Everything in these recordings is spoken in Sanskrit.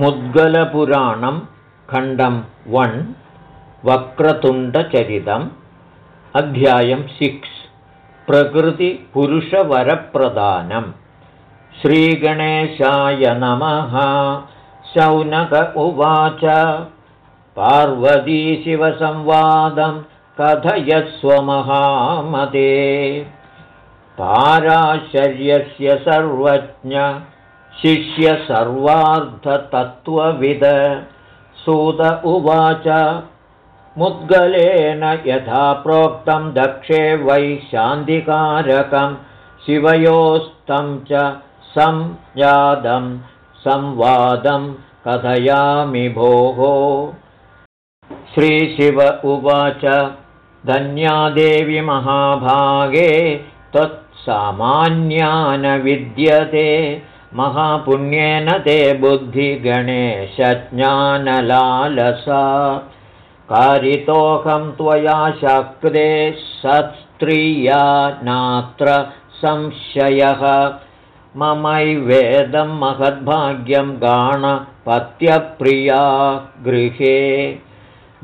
मुद्गलपुराणं खण्डं वन् वक्रतुण्डचरितम् अध्यायं सिक्स् प्रकृतिपुरुषवरप्रदानम् श्रीगणेशाय नमः शौनक उवाच। पार्वतीशिवसंवादं कथयस्वमहामते पाराशर्यस्य सर्वज्ञ शिष्यसर्वार्धतत्त्वविद सुत उवाच मुद्गलेन यथा प्रोक्तं दक्षे वै शान्तिकारकं शिवयोस्तं च संजातं संवादं कथयामि भोः। श्रीशिव उवाच धन्यादेवि महाभागे त्वत्सामान्यान विद्यते महापुण्येन ते बुद्धिगणेशज्ञानलालसा। कारितोऽहं त्वया शक्रे सत्स्त्रिया नात्र संशयः। ममैवेदं महद्भाग्यं गाणपत्यप्रिया गृहे।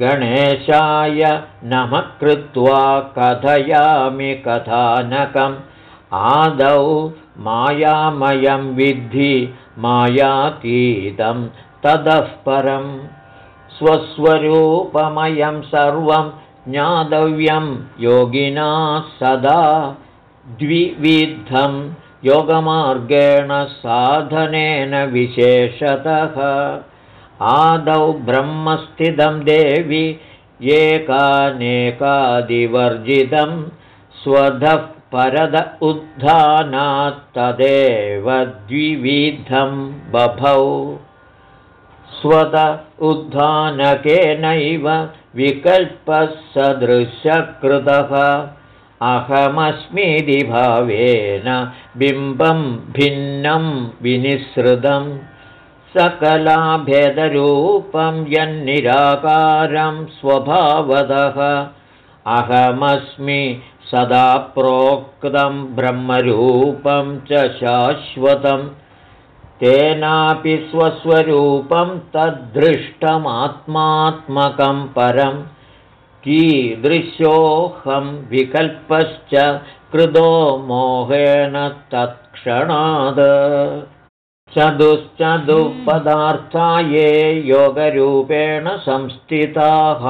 गणेशाय नमः कृत्वा कथयामि कथानकम् आदौ मायामयं विद्धि मायातीतं ततः परं स्वस्वरूपमयं सर्वं ज्ञातव्यं योगिना सदा द्विविधं योगमार्गेण साधनेन विशेषतः। आदौ ब्रह्मस्थितं देवि एकानेकादिवर्जितं स्वधः परद उद्धानात्तदेव द्विविधं बभौ। स्वत उद्धानकेनैव विकल्पः सदृशकृतः अहमस्मीति भावेन बिम्बं भिन्नं विनिसृतं। सकलाभेदरूपं यन्निराकारं स्वभावतः अहमस्मि सदा प्रोक्तं ब्रह्मरूपं च शाश्वतं तेनापि स्वस्वरूपं तद्दृष्टमात्मात्मकं परं। कीदृशोऽहं विकल्पश्च कृतो मोहेन तत्क्षणाद् चतुश्चतुःपदार्था ये योगरूपेण संस्थिताः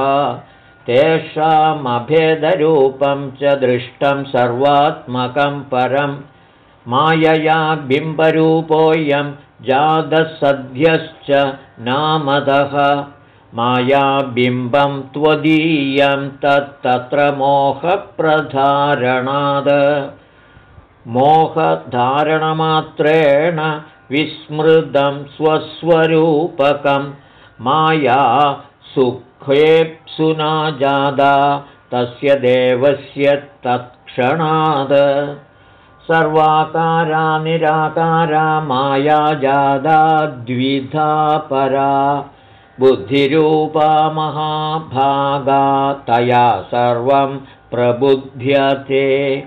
तेषामभेदरूपं च दृष्टं सर्वात्मकं परं। मायया बिम्बरूपोऽयं जातसद्यश्च नामदः। मायाबिम्बं त्वदीयं तत्तत्र मोहप्रधारणाद। मोहधारणमात्रेण विस्मृतं स्वस्वरूपकं। माया सुखेप्सुना जादा तस्य देवस्य तत्क्षणात्। सर्वाकारा निराकारा माया जादा द्विधा परा। बुद्धिरूपा महाभागा तया सर्वं प्रबुध्यते।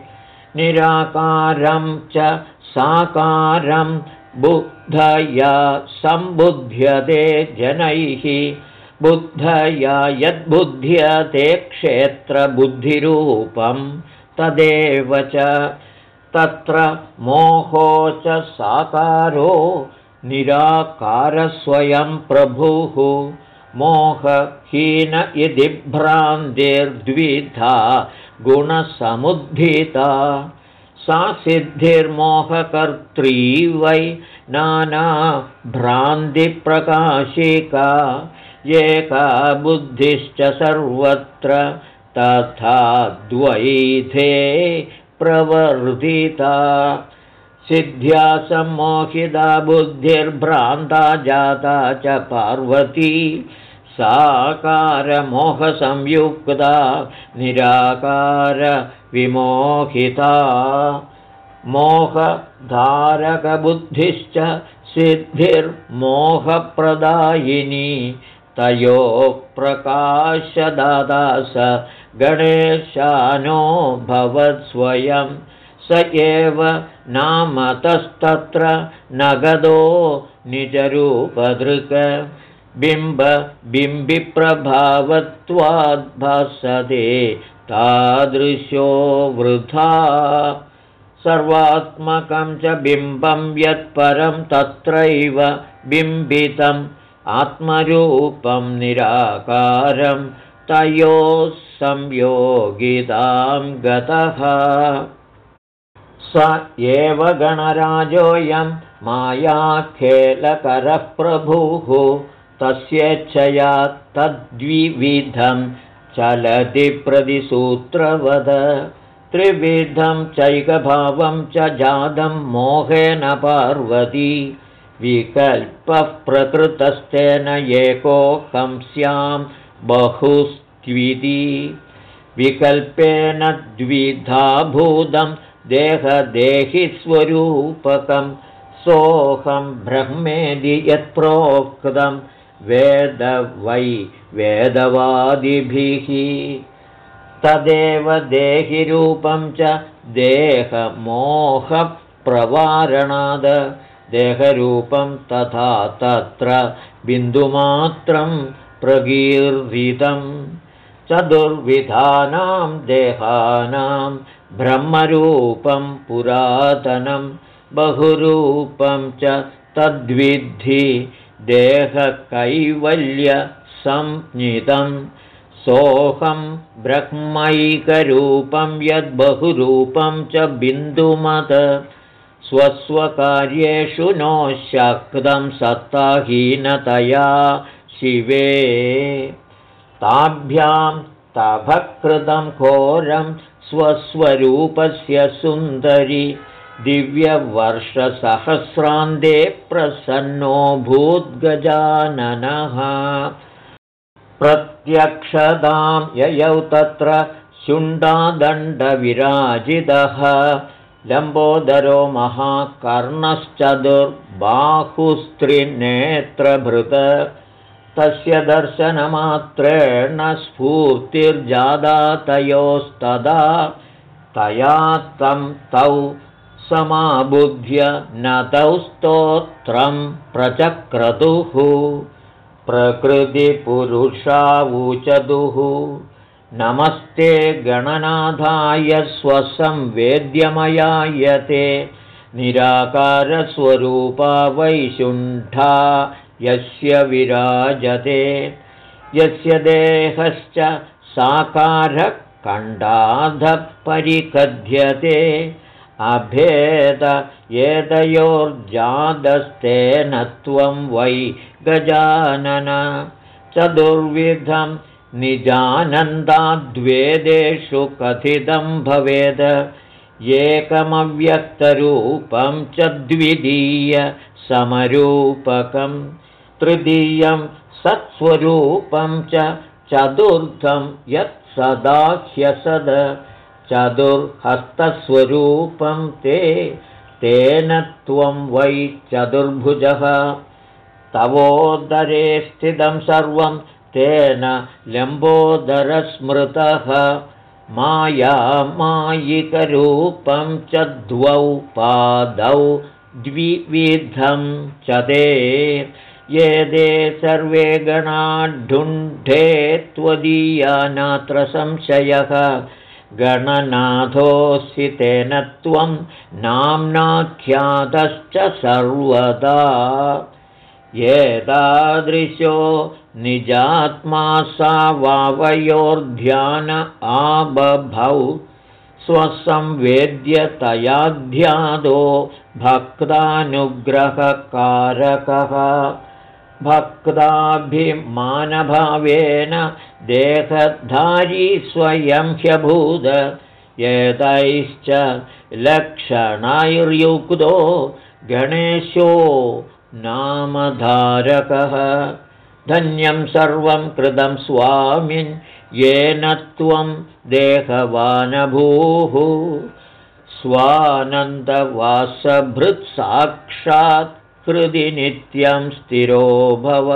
निराकारं च साकारं बुद्धया सम्बुध्यते जनैः बुद्धया यद्बुध्यते क्षेत्रबुद्धिरूपं तदेव च तत्र मोहो च साकारो निराकारस्वयं प्रभुः। मोहहीन इति भ्रान्तिर्द्विधा गुणसमुद्धिता। सा सिद्धिर्मोहकर्त्री वै नानाभ्रान्तिप्रकाशिका एका बुद्धिश्च सर्वत्र तथा द्वैधे प्रवर्धिता। सिद्ध्या सम्मोहिता बुद्धिर्भ्रान्ता जाता च पार्वती। साकारमोहसंयुक्ता निराकारविमोहिता। मोहधारकबुद्धिश्च सिद्धिर्मोहप्रदायिनी तयोः प्रकाशदादा स गणेशानो भवत्स्वयं स एव नामतस्तत्र नगदो निजरूपदृक्। बिम्बबिम्बिप्रभावत्वाद्भासते तादृशो वृथा। सर्वात्मकं च बिम्बं यत्परं तत्रैव बिम्बितम् आत्मरूपं निराकारं तयोः संयोगितां गतः। स एव गणराजोऽयं मायाखेलकरः प्रभुः तस्येच्छया तद्विविधं चलति प्रतिसूत्रवद। त्रिविधं चैकभावं च जातं मोहेन पार्वती विकल्पः प्रकृतस्तेन एकोऽहं स्यां बहुस्त्विति। विकल्पेन द्विधाभूतं देहदेहिस्वरूपकं सोऽहं ब्रह्मेदि यत्प्रोक्तं वेद वै वेदवादिभिः। तदेव देहिरूपं च देहमोहप्रवारणाद देहरूपं तथा तत्र बिन्दुमात्रं प्रकीर्तितं। चतुर्विधानां देहानां ब्रह्मरूपं पुरातनं बहुरूपं च तद्विद्धि देहकैवल्यसंज्ञितम् सोऽहं ब्रह्मैकरूपं यद्बहुरूपं च बिन्दुमत स्वस्वकार्येषु नो शक्तं सत्ताहीनतया शिवे। ताभ्यां तभकृतं घोरं स्वस्वरूपस्य सुन्दरि दिव्यवर्षसहस्रान्ते प्रसन्नो भूद्गजाननः। प्रत्यक्षतां ययौ तत्र शुण्डादण्डविराजितः लम्बोदरो महाकर्णश्चतुर्बाहुस्त्रिनेत्रभृत। तस्य दर्शनमात्रेण स्फूर्तिर्जादा तयोस्तदा तया तं तौ समाबुध्य न तौ स्तोत्रं प्रचक्रतुः। प्रकृतिपुरुषावूचदुः नमस्ते गणनाथाय स्वसंवेद्यमयायते। निराकारस्वरूपा वैशुण्ठा यस्य विराजते। यस्य देहश्च साकारः परिकथ्यते अभेद एतयोर्जातस्तेन त्वं वै गजानन। चतुर्विधं निजानन्दाद्वेदेषु कथितं भवेद। एकमव्यक्तरूपं च द्वितीयसमरूपकं तृतीयं सत्स्वरूपं च चतुर्थं यत् सदा ह्यसद। चतुर्हस्तस्वरूपं ते तेन त्वं वै चतुर्भुजः। तवोदरे स्थितं सर्वं तेन लम्बोदरस्मृतः मायामायिकरूपं च द्वौ पादौ द्विविधं च ते। ये दे सर्वे गणाढुण्ढे त्वदीया नात्र संशयः। गणनाथोऽसि तेन त्वं नाम्नाख्यातश्च सर्वदा एतादृशो निजात्मा सा वावयोर्ध्यान आबभौ। स्वसंवेद्यतयाध्यादो भक्तानुग्रहकारकः। भक्ताभिमानभावेन देहधारी स्वयं ह्यभूद। एतैश्च लक्षणैर्युक्तो गणेशो नामधारकः। धन्यं सर्वं कृतं स्वामिन् येन त्वं देहवानभूः। स्वानन्दवासभृत्साक्षात् हृदि नित्यं स्थिरो भव।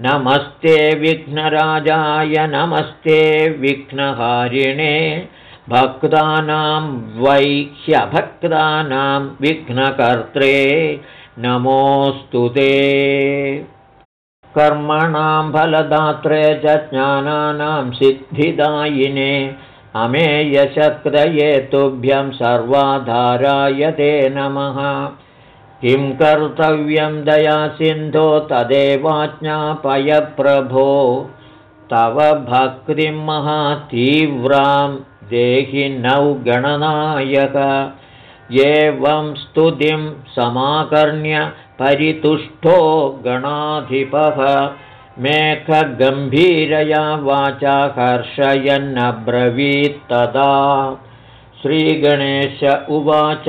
नमस्ते विघ्नराजाय नमस्ते विघ्नहारिणे। भक्तानां वैह्यभक्तानां विघ्नकर्त्रे नमोऽस्तु ते। कर्मणां फलदात्रे च ज्ञानानां सिद्धिदायिने अमेयशक्रये तुभ्यं सर्वाधाराय ते नमः। किं कर्तव्यं दया सिन्धो तदेवाज्ञापय प्रभो तव भक्तिं महातीव्रां देहि नौ गणनायक एवं स्तुतिं समाकर्ण्य परितुष्टो गणाधिपः। मेघगम्भीरया वाचा कर्षयन्नब्रवीत्तदा श्रीगणेश उवाच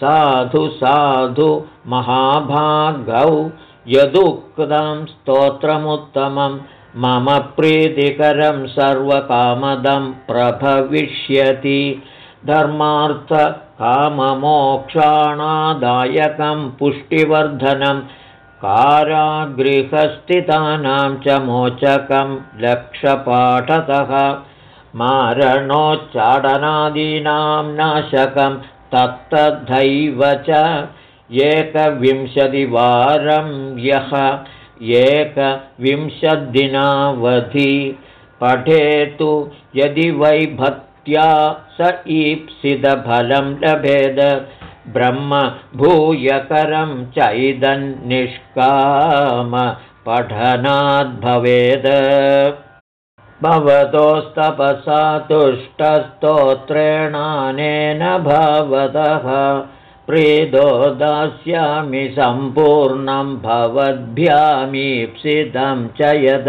साधु साधु महाभागौ यदुक्तं स्तोत्रमुत्तमं मम प्रीतिकरं सर्वकामदं प्रभविष्यति धर्मार्थकाममोक्षाणादायकं पुष्टिवर्धनं कारागृहस्थितानां च मोचकं लक्षपाठतः मारणोच्चाडनादीनां नाशकं तत्तथैव च एकविंशतिवारं यः एकविंशद्दिनावधि पठेतु यदि वै भक्त्या स ईप्सितफलं लभेद ब्रह्म भूयकरं चैदन्निष्काम पठनाद्भवेद् भवतोस्तपसा तुष्टस्तोत्रेणानेन भवतः। प्रीदो दास्यामि सम्पूर्णं भवद्भ्यामीप्सितं च यद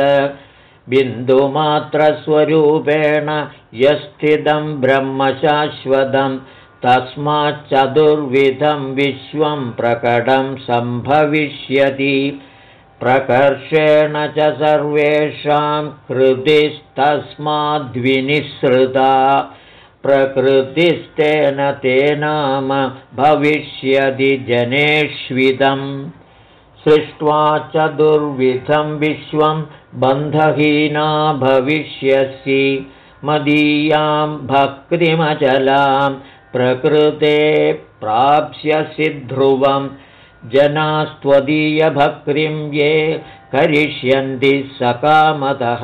बिन्दुमात्रस्वरूपेण यस्थितं ब्रह्मशाश्वतं तस्माच्चतुर्विधं विश्वं प्रकटं सम्भविष्यति। प्रकर्षेण च सर्वेषां हृदिस्तस्माद्विनिःसृता प्रकृतिस्तेन ते नाम भविष्यति जनेष्विदम्। सृष्ट्वा चतुर्विधं विश्वं बन्धहीना भविष्यसि मदीयां भक्तिमचलां प्रकृते प्राप्स्यसि ध्रुवं जनास्त्वदीयभक्तिं ये करिष्यन्ति सकामतः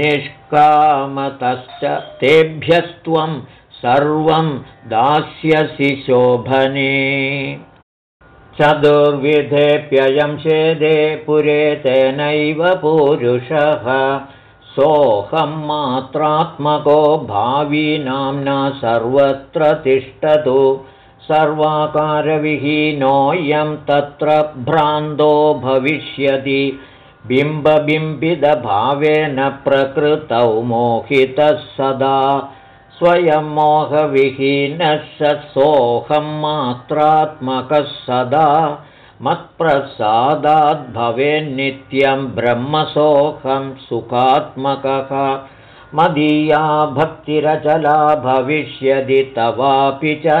निष्कामतश्च तेभ्यस्त्वं सर्वं दास्यसि शोभने चतुर्विधेऽप्ययं शेदे पुरे तेनैव पुरुषः। सोऽहं मात्रात्मको भावी नाम्ना सर्वत्र तिष्ठतु। सर्वाकारविहीनोऽयं तत्र भ्रान्तो भविष्यति। बिम्बबिम्बितभावेन प्रकृतौ मोहितः सदा स्वयं मोहविहीनः सोऽहं मात्रात्मकः सदा मत्प्रसादाद्भवेन्नित्यं ब्रह्मसोऽहं सुखात्मकः मदीया भक्तिरचला भविष्यति तवापि च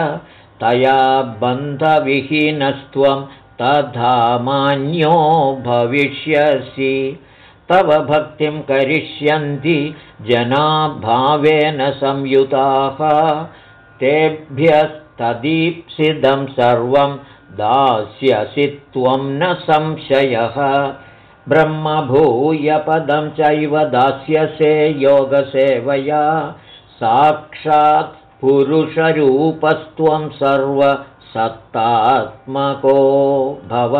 तया बन्धविहीनस्त्वं तथा मान्यो भविष्यसि तव भक्तिं करिष्यन्ति जनाभावेन संयुताः। तेभ्यस्तदीप्सितं सर्वं दास्यसि त्वं न संशयः। ब्रह्मभूयपदं चैव दास्यसे योगसेवया। साक्षात् पुरुषरूपस्त्वं सर्व सत्तात्मको भव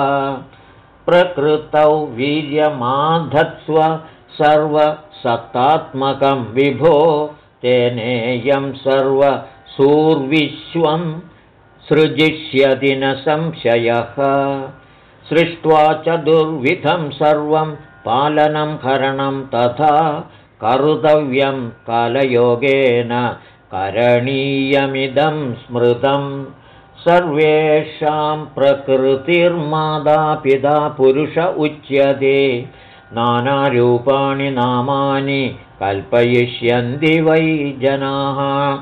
प्रकृतौ वीर्यमाधत्स्व सर्वसत्तात्मकं विभो तेनेयं सर्वसूर्विश्वं सृजिष्यति न संशयः। सृष्ट्वा चतुर्विधं सर्वं पालनं हरणं तथा कर्तव्यं कालयोगेन करणीयमिदं स्मृतम् सर्वेषां प्रकृतिर्मादापिता पुरुष उच्यते. नानारूपाणि नामानि कल्पयिष्यन्ति वै जनाः.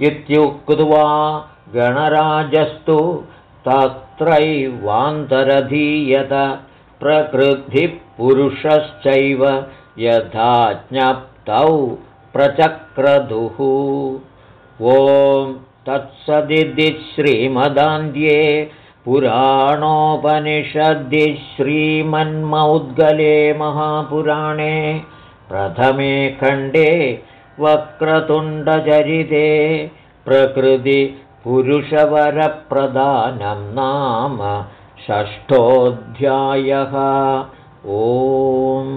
इत्युक्त्वा गणराजस्तु तत्रैवान्तरधीयत प्रकृतिपुरुषश्चैव यथा ज्ञप्तौ प्रचक्रदुः ॐ तत्सदिति श्रीमदान्ध्ये पुराणोपनिषद्दि श्रीमन्मौद्गले महापुराणे प्रथमे खण्डे वक्रतुण्डचरिते प्रकृतिपुरुषवरप्रदानं नाम षष्ठोऽध्यायः। ओम्